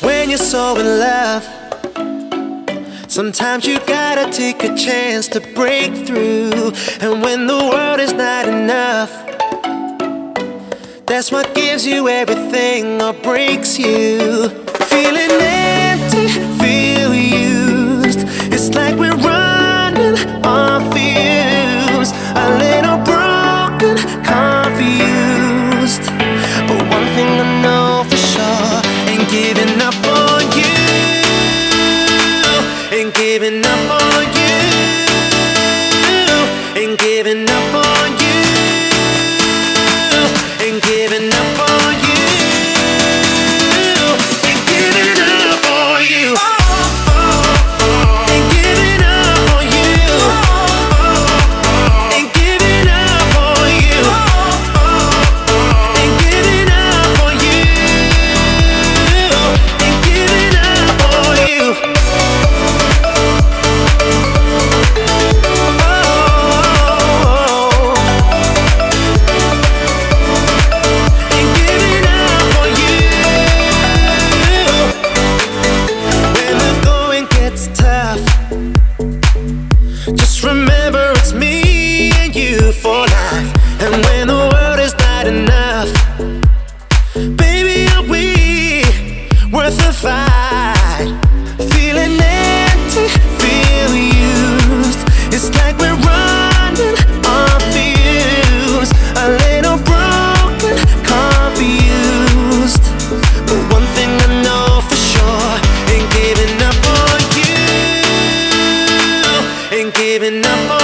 When you're so in love, sometimes you gotta take a chance to break through. And when the world is not enough, that's what gives you everything or breaks you. Feeling empty, feel used. It's like we're running on fumes. A little broken, confused. But one thing I know for sure ain't giving Ain't giving up on you. Ain't giving for life. And when the world is not enough, baby, are we worth the fight? Feeling empty, feel used. It's like we're running on fumes. A little broken, confused. But one thing I know for sure ain't giving up on you. Ain't giving up on